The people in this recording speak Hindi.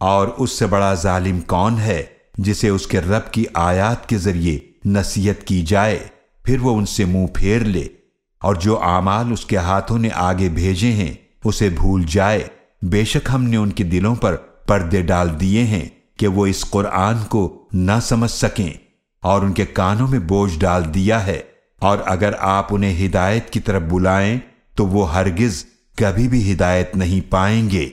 और उससे बड़ा जालिम कौन है, जिसे उसके रब की आयात के ज़रिए नसीहत की जाए? फिर वो उनसे मुँह फेर ले, और जो आमाल उसके हाथों ने आगे भेजे हैं, उसे भूल जाए। बेशक हमने उनके दिलों पर पर्दे डाल दिए हैं कि वो इस कुरान को ना समझ सकें, और उनके कानों में बोझ डाल दिया है। और अगर आप उन्हें हिदायत की तरफ़ बुलाएँ तो वो हरगिज कभी भी हिदायत नहीं पाएँगे।